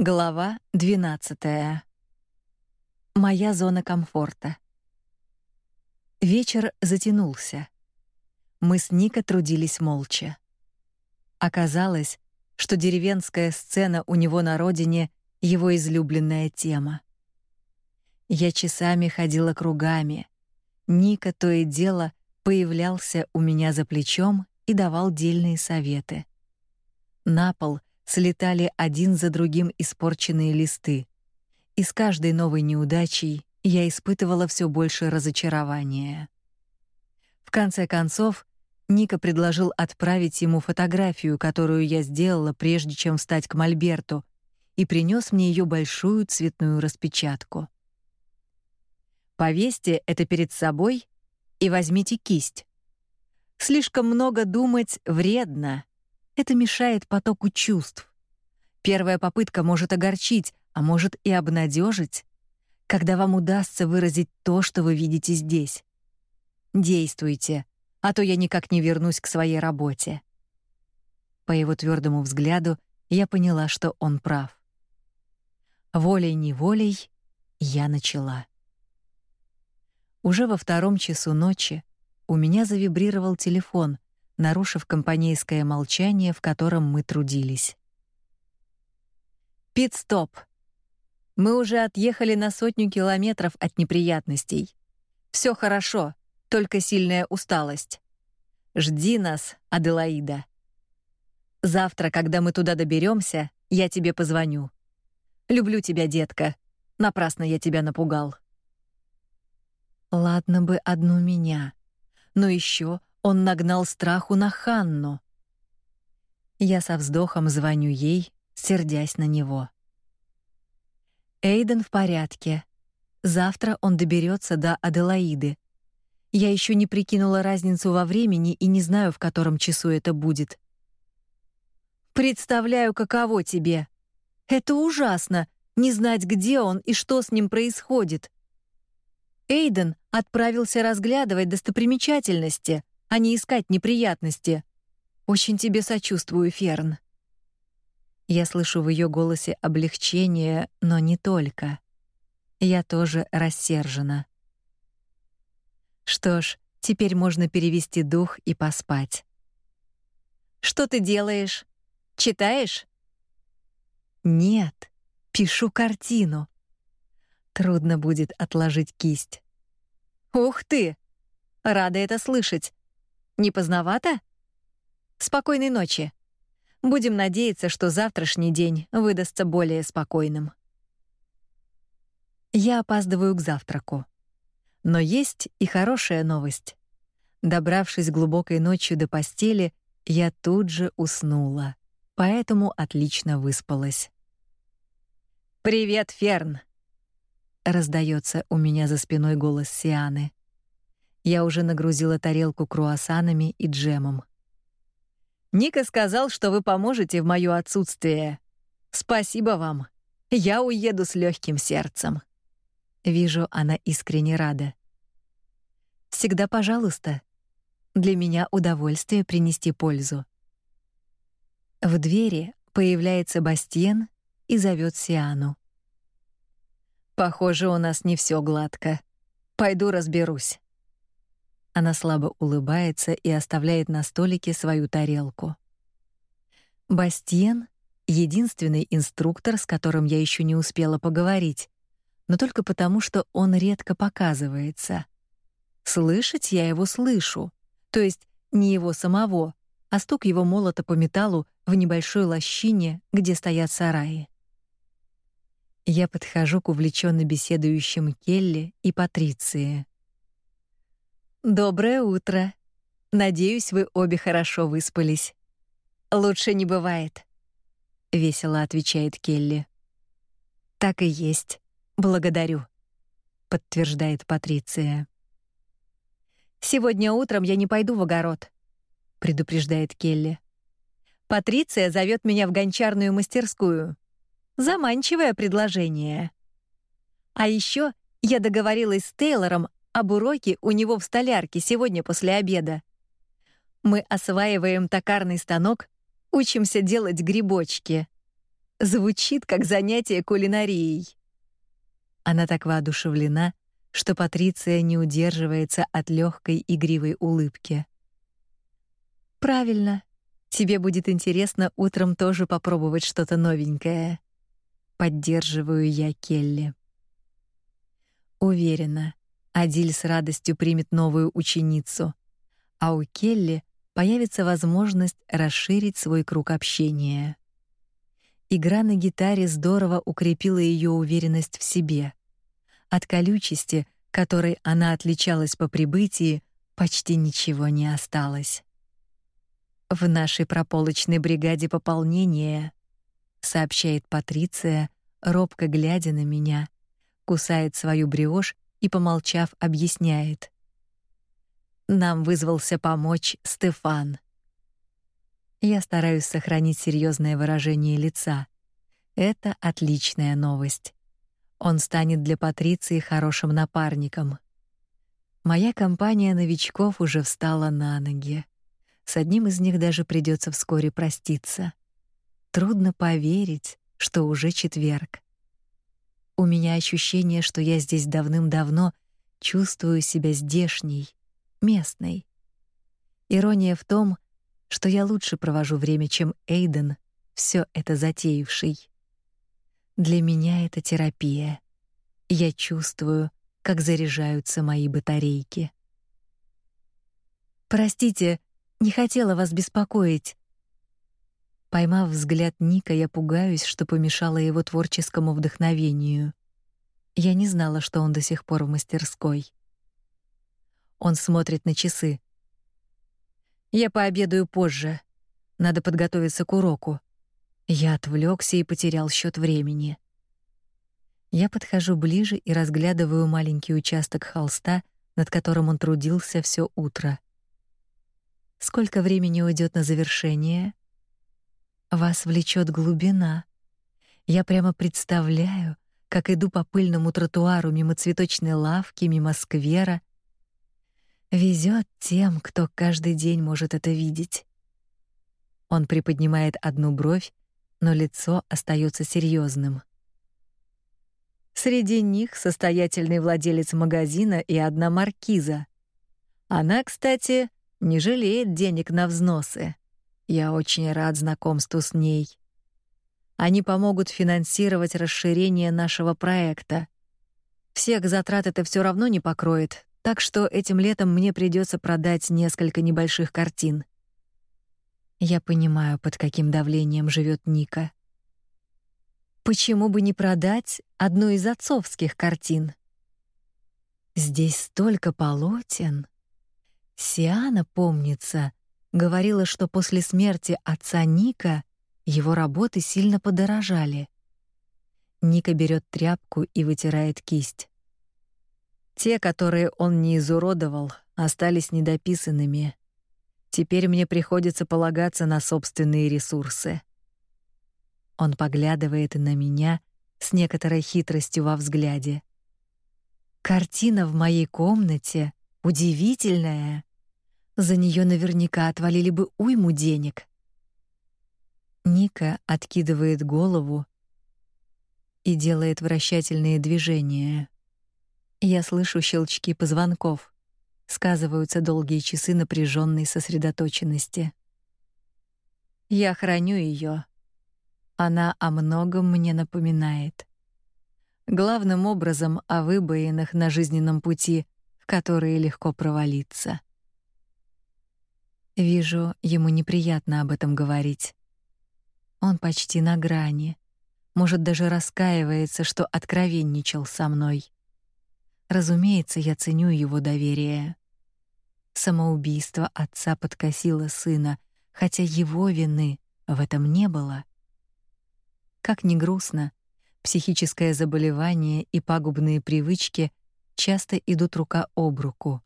Глава 12. Моя зона комфорта. Вечер затянулся. Мы с Ника трудились молча. Оказалось, что деревенская сцена у него на родине его излюбленная тема. Я часами ходила кругами. Ника то и дело появлялся у меня за плечом и давал дельные советы. На пол слетали один за другим испорченные листы. И с каждой новой неудачей я испытывала все больше разочарования. В конце концов, Ника предложил отправить ему фотографию, которую я сделала прежде чем встать к мольберту, и принес мне ее большую цветную распечатку. Повесьте это перед собой и возьмите кисть. Слишком много думать вредно. Это мешает потоку чувств. Первая попытка может огорчить, а может и обнадежить, когда вам удастся выразить то, что вы видите здесь. Действуйте, а то я никак не вернусь к своей работе. По его твердому взгляду я поняла, что он прав. Волей-неволей я начала. Уже во втором часу ночи у меня завибрировал телефон, нарушив компанейское молчание, в котором мы трудились. Пит-стоп. Мы уже отъехали на сотню километров от неприятностей. Все хорошо, только сильная усталость. Жди нас, Аделаида. Завтра, когда мы туда доберемся, я тебе позвоню. Люблю тебя, детка. Напрасно я тебя напугал. Ладно бы одну меня, но еще он нагнал страху на Ханну. Я со вздохом звоню ей, сердясь на него. Эйден в порядке. Завтра он доберется до Аделаиды. Я еще не прикинула разницу во времени и не знаю, в котором часу это будет. Представляю, каково тебе. Это ужасно не знать, где он и что с ним происходит. Эйден отправился разглядывать достопримечательности, а не искать неприятности. Очень тебе сочувствую, Ферн. Я слышу в ее голосе облегчение, но не только. Я тоже рассержена. Что ж, теперь можно перевести дух и поспать. Что ты делаешь? Читаешь? Нет, пишу картину. Трудно будет отложить кисть. Ух ты! Рада это слышать. Не поздновато? Спокойной ночи. Будем надеяться, что завтрашний день выдастся более спокойным. Я опаздываю к завтраку. Но есть и хорошая новость. Добравшись глубокой ночью до постели, я тут же уснула, поэтому отлично выспалась. Привет, Ферн. Раздается у меня за спиной голос Сианы. Я уже нагрузила тарелку круассанами и джемом. Ника сказал, что вы поможете в моё отсутствие. Спасибо вам. Я уеду с легким сердцем. Вижу, она искренне рада. Всегда, пожалуйста. Для меня удовольствие принести пользу. В двери появляется Бастиен и зовет Сиану. Похоже, у нас не все гладко. Пойду разберусь. Она слабо улыбается и оставляет на столике свою тарелку. Бастиен единственный инструктор, с которым я еще не успела поговорить, но только потому, что он редко показывается. Слышать я его слышу, то есть не его самого, а стук его молота по металлу в небольшой лощине, где стоят сараи. Я подхожу к увлеченно беседующим Келли и Патриции. Доброе утро. Надеюсь, вы обе хорошо выспались. Лучше не бывает, весело отвечает Келли. Так и есть. Благодарю, подтверждает Патриция. Сегодня утром я не пойду в огород, предупреждает Келли. Патриция зовет меня в гончарную мастерскую. Заманчивое предложение. А еще я договорилась с Тейлором об уроке у него в столярке сегодня после обеда. Мы осваиваем токарный станок, учимся делать грибочки. Звучит как занятие кулинарией. Она так воодушевлена, что Патриция не удерживается от легкой игривой улыбки. Правильно. Тебе будет интересно утром тоже попробовать что-то новенькое. Поддерживаю я Келли. Уверена, Адиль с радостью примет новую ученицу, а у Келли появится возможность расширить свой круг общения. Игра на гитаре здорово укрепила ее уверенность в себе. От колючести, которой она отличалась по прибытии, почти ничего не осталось. В нашей прополочной бригаде пополнение, сообщает Патриция, робко глядя на меня, кусает свою бриошь и помолчав объясняет: Нам вызвался помочь Стефан. Я стараюсь сохранить серьезное выражение лица. Это отличная новость. Он станет для Патриции хорошим напарником. Моя компания новичков уже встала на ноги. С одним из них даже придется вскоре проститься. Трудно поверить, что уже четверг. У меня ощущение, что я здесь давным-давно чувствую себя здешней, местной. Ирония в том, что я лучше провожу время, чем Эйден, все это затеявший. Для меня это терапия. Я чувствую, как заряжаются мои батарейки. Простите, не хотела вас беспокоить. Поймав взгляд Ника, я пугаюсь, что помешала его творческому вдохновению. Я не знала, что он до сих пор в мастерской. Он смотрит на часы. Я пообедаю позже. Надо подготовиться к уроку. Я отвлекся и потерял счет времени. Я подхожу ближе и разглядываю маленький участок холста, над которым он трудился все утро. Сколько времени уйдет на завершение? Вас влечет глубина. Я прямо представляю, как иду по пыльному тротуару мимо цветочной лавки, мимо сквера. Везет тем, кто каждый день может это видеть. Он приподнимает одну бровь, но лицо остается серьезным. Среди них состоятельный владелец магазина и одна маркиза. Она, кстати, не жалеет денег на взносы. Я очень рад знакомству с ней. Они помогут финансировать расширение нашего проекта. Всех затрат это все равно не покроет, так что этим летом мне придется продать несколько небольших картин. Я понимаю, под каким давлением живет Ника. Почему бы не продать одну из отцовских картин? Здесь столько полотен. Сиана, помнится, говорила, что после смерти отца Ника его работы сильно подорожали. Ника берет тряпку и вытирает кисть. Те, которые он не изуродовал, остались недописанными. Теперь мне приходится полагаться на собственные ресурсы. Он поглядывает на меня с некоторой хитростью во взгляде. Картина в моей комнате удивительная. За нее наверняка отвалили бы уйму денег. Ника откидывает голову и делает вращательные движения. Я слышу щелчки позвонков сказываются долгие часы напряженной сосредоточенности. Я храню ее. Она о многом мне напоминает. Главным образом о выбоинах на жизненном пути, в которые легко провалиться. Вижу, ему неприятно об этом говорить. Он почти на грани, может даже раскаивается, что откровенничал со мной. Разумеется, я ценю его доверие. Самоубийство отца подкосило сына, хотя его вины в этом не было. Как ни грустно, психическое заболевание и пагубные привычки часто идут рука об руку.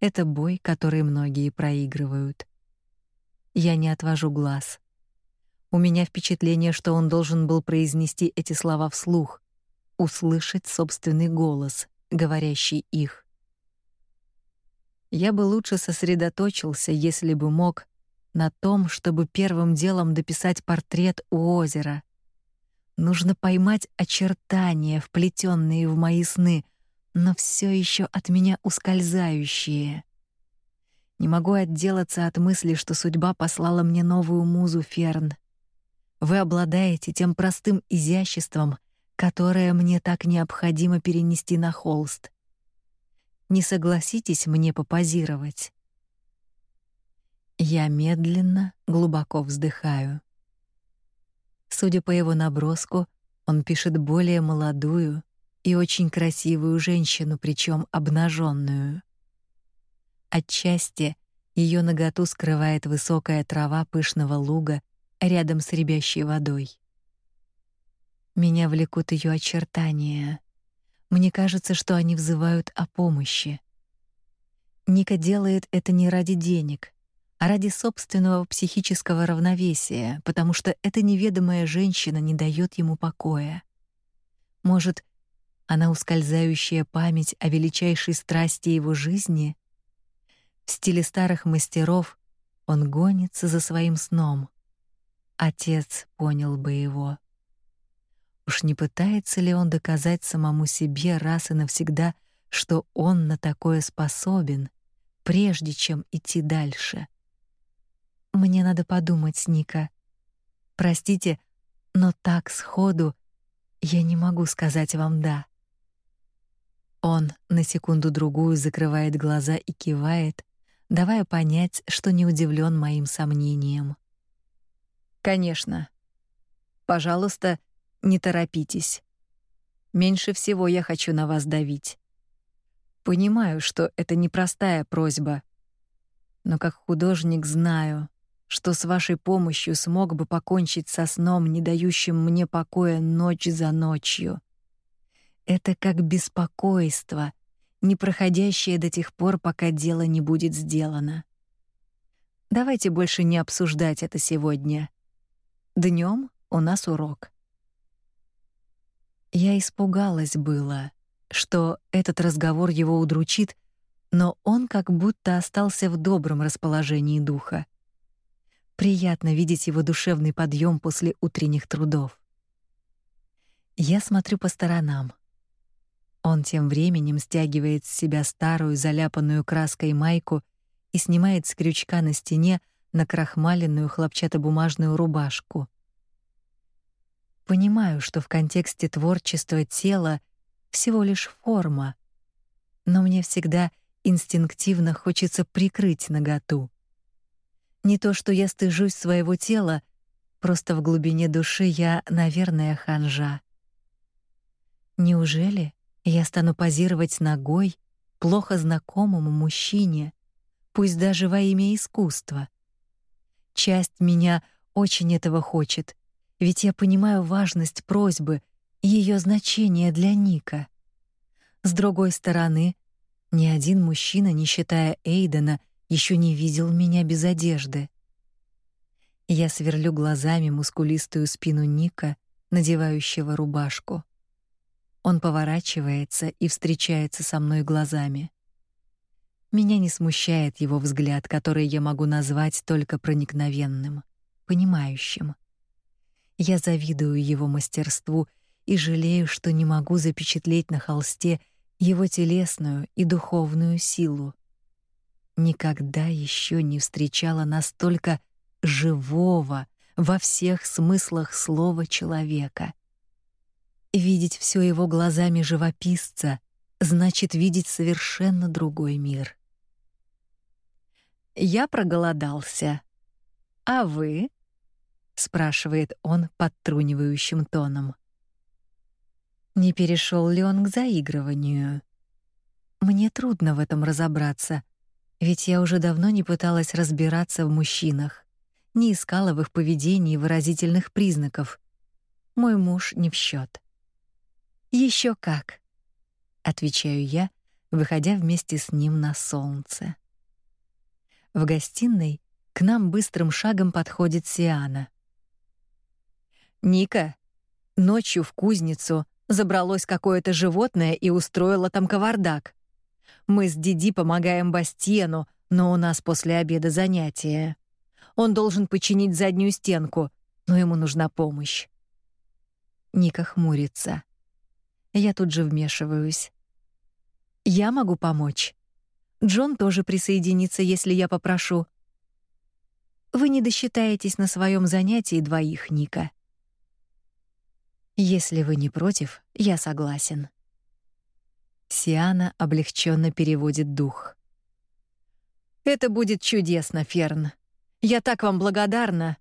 Это бой, который многие проигрывают. Я не отвожу глаз. У меня впечатление, что он должен был произнести эти слова вслух, услышать собственный голос, говорящий их. Я бы лучше сосредоточился, если бы мог, на том, чтобы первым делом дописать портрет у озера, Нужно поймать очертания, вплетенные в мои сны, но все еще от меня ускользающие. Не могу отделаться от мысли, что судьба послала мне новую музу Ферн. Вы обладаете тем простым изяществом, которое мне так необходимо перенести на холст. Не согласитесь мне попозировать. Я медленно, глубоко вздыхаю. Судя по его наброску, он пишет более молодую и очень красивую женщину, причем обнаженную. Отчасти ее наготу скрывает высокая трава пышного луга рядом с рябящей водой. Меня влекут ее очертания. Мне кажется, что они взывают о помощи. Ника делает это не ради денег, а ради собственного психического равновесия, потому что эта неведомая женщина не дает ему покоя. Может, она ускользающая память о величайшей страсти его жизни? В стиле старых мастеров он гонится за своим сном. Отец понял бы его. Уж не пытается ли он доказать самому себе раз и навсегда, что он на такое способен, прежде чем идти дальше? Мне надо подумать, Ника. Простите, но так сходу я не могу сказать вам да. Он на секунду другую закрывает глаза и кивает, давая понять, что не удивлен моим сомнениям. Конечно. Пожалуйста, не торопитесь. Меньше всего я хочу на вас давить. Понимаю, что это непростая просьба, но как художник знаю, что с вашей помощью смог бы покончить со сном, не дающим мне покоя ночь за ночью. Это как беспокойство, не проходящее до тех пор, пока дело не будет сделано. Давайте больше не обсуждать это сегодня. Днем у нас урок. Я испугалась было, что этот разговор его удручит, но он как будто остался в добром расположении духа. Приятно видеть его душевный подъем после утренних трудов. Я смотрю по сторонам. Он тем временем стягивает с себя старую заляпанную краской майку и снимает с крючка на стене накрахмаленную хлопчатобумажную рубашку. Понимаю, что в контексте творчества тело всего лишь форма, но мне всегда инстинктивно хочется прикрыть наготу. Не то, что я стыжусь своего тела, просто в глубине души я, наверное, ханжа. Неужели я стану позировать ногой плохо знакомому мужчине, пусть даже во имя искусства? Часть меня очень этого хочет, ведь я понимаю важность просьбы и её значение для Ника. С другой стороны, ни один мужчина, не считая Эйдена, еще не видел меня без одежды. Я сверлю глазами мускулистую спину Ника, надевающего рубашку. Он поворачивается и встречается со мной глазами. Меня не смущает его взгляд, который я могу назвать только проникновенным, понимающим. Я завидую его мастерству и жалею, что не могу запечатлеть на холсте его телесную и духовную силу никогда еще не встречала настолько живого во всех смыслах слова человека. Видеть все его глазами живописца значит видеть совершенно другой мир. Я проголодался. А вы? спрашивает он подтрунивающим тоном. Не перешел ли он к заигрыванию? Мне трудно в этом разобраться. Ведь я уже давно не пыталась разбираться в мужчинах, не искала в их поведении выразительных признаков. Мой муж не в счет. Еще как, отвечаю я, выходя вместе с ним на солнце. В гостиной к нам быстрым шагом подходит Сиана. Ника, ночью в кузницу забралось какое-то животное и устроило там кавардак. Мы с Диди помогаем Бастиену, но у нас после обеда занятия. Он должен починить заднюю стенку, но ему нужна помощь. Ника хмурится. Я тут же вмешиваюсь. Я могу помочь. Джон тоже присоединится, если я попрошу. Вы не досчитаетесь на своем занятии двоих, Ника. Если вы не против, я согласен. Сиана облегченно переводит дух. Это будет чудесно, Ферн. Я так вам благодарна.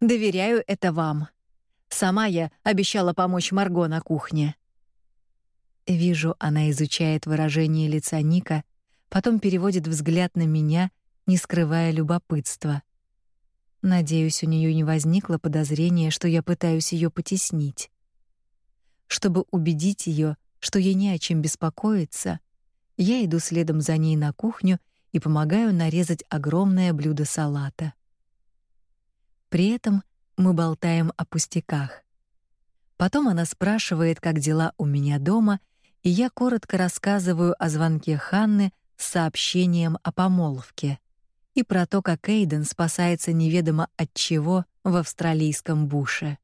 Доверяю это вам. Сама я обещала помочь Марго на кухне. Вижу, она изучает выражение лица Ника, потом переводит взгляд на меня, не скрывая любопытства. Надеюсь, у нее не возникло подозрения, что я пытаюсь ее потеснить. Чтобы убедить ее, что ей не о чем беспокоиться, я иду следом за ней на кухню и помогаю нарезать огромное блюдо салата. При этом мы болтаем о пустяках. Потом она спрашивает, как дела у меня дома, и я коротко рассказываю о звонке Ханны с сообщением о помолвке и про то, как Эйден спасается неведомо от чего в австралийском буше.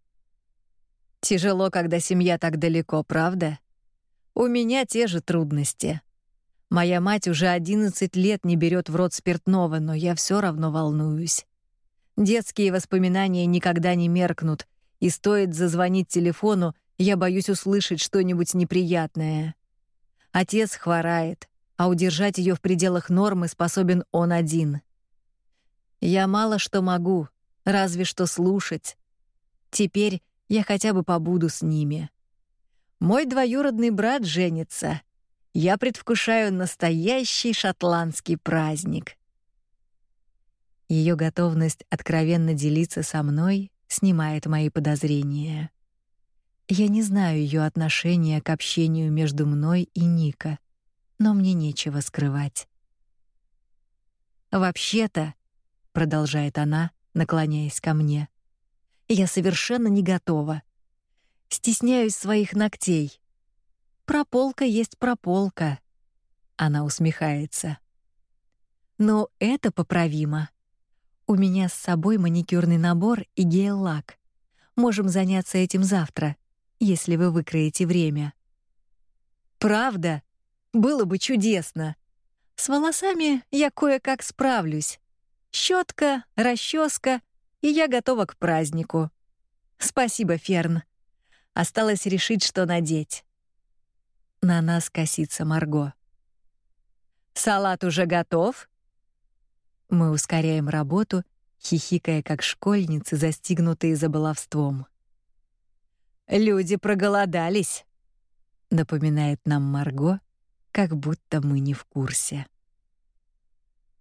Тяжело, когда семья так далеко, правда? У меня те же трудности. Моя мать уже 11 лет не берет в рот спиртного, но я все равно волнуюсь. Детские воспоминания никогда не меркнут, и стоит зазвонить телефону, я боюсь услышать что-нибудь неприятное. Отец хворает, а удержать ее в пределах нормы способен он один. Я мало что могу, разве что слушать. Теперь я хотя бы побуду с ними. Мой двоюродный брат женится, я предвкушаю настоящий шотландский праздник. Ее готовность откровенно делиться со мной снимает мои подозрения. Я не знаю ее отношения к общению между мной и Ника, но мне нечего скрывать. Вообще-то, продолжает она, наклоняясь ко мне. Я совершенно не готова. Стесняюсь своих ногтей. Прополка есть прополка. Она усмехается. Но это поправимо. У меня с собой маникюрный набор и гель-лак. Можем заняться этим завтра, если вы выкроете время. Правда? Было бы чудесно. С волосами я кое-как справлюсь. Щетка, расческа, и я готова к празднику. Спасибо, Ферн. Осталось решить, что надеть. На нас косится Марго. Салат уже готов? Мы ускоряем работу, хихикая как школьницы, застигнутые за баловством. Люди проголодались, напоминает нам Марго, как будто мы не в курсе.